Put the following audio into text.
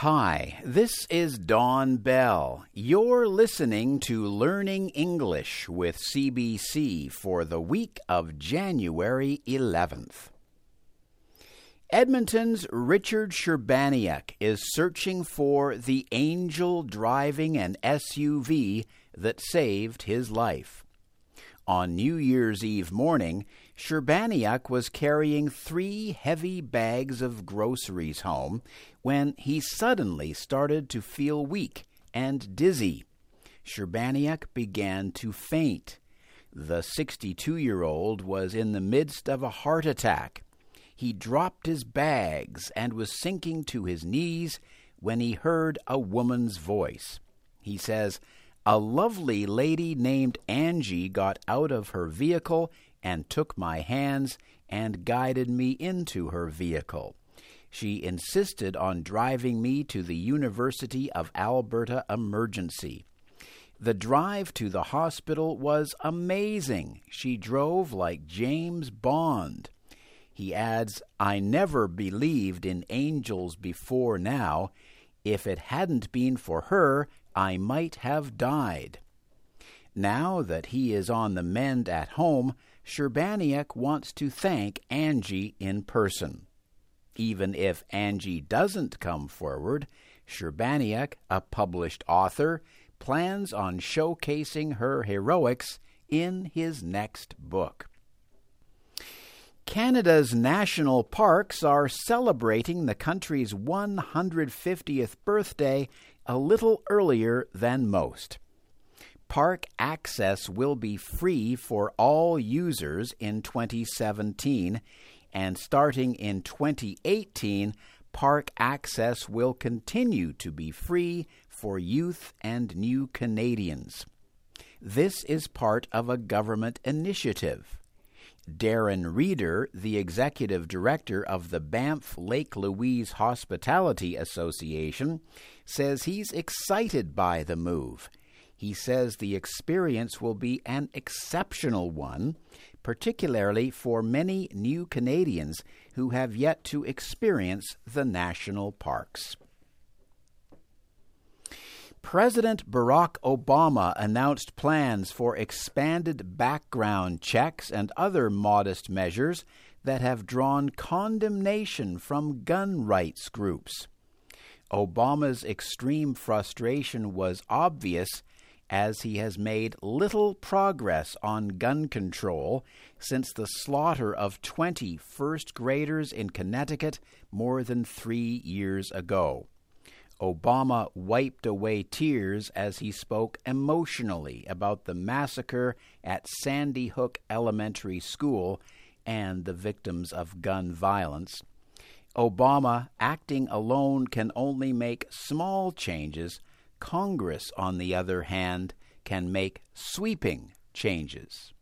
Hi, this is Don Bell. You're listening to Learning English with CBC for the week of January 11th. Edmonton's Richard Sherbaniuk is searching for the angel driving an SUV that saved his life. On New Year's Eve morning, Sherbaniuk was carrying three heavy bags of groceries home when he suddenly started to feel weak and dizzy. Sherbaniuk began to faint. The 62 year old was in the midst of a heart attack. He dropped his bags and was sinking to his knees when he heard a woman's voice. He says, a lovely lady named Angie got out of her vehicle and took my hands and guided me into her vehicle. She insisted on driving me to the University of Alberta Emergency. The drive to the hospital was amazing. She drove like James Bond. He adds, I never believed in angels before now. If it hadn't been for her, I might have died. Now that he is on the mend at home, Sherbaniuk wants to thank Angie in person. Even if Angie doesn't come forward, Sherbaniuk, a published author, plans on showcasing her heroics in his next book. Canada's national parks are celebrating the country's 150th birthday a little earlier than most. Park access will be free for all users in 2017, and starting in 2018, park access will continue to be free for youth and new Canadians. This is part of a government initiative. Darren Reeder, the executive director of the Banff Lake Louise Hospitality Association, says he's excited by the move. He says the experience will be an exceptional one, particularly for many new Canadians who have yet to experience the national parks. President Barack Obama announced plans for expanded background checks and other modest measures that have drawn condemnation from gun rights groups. Obama's extreme frustration was obvious as he has made little progress on gun control since the slaughter of 20 first graders in Connecticut more than three years ago. Obama wiped away tears as he spoke emotionally about the massacre at Sandy Hook Elementary School and the victims of gun violence. Obama, acting alone, can only make small changes. Congress, on the other hand, can make sweeping changes.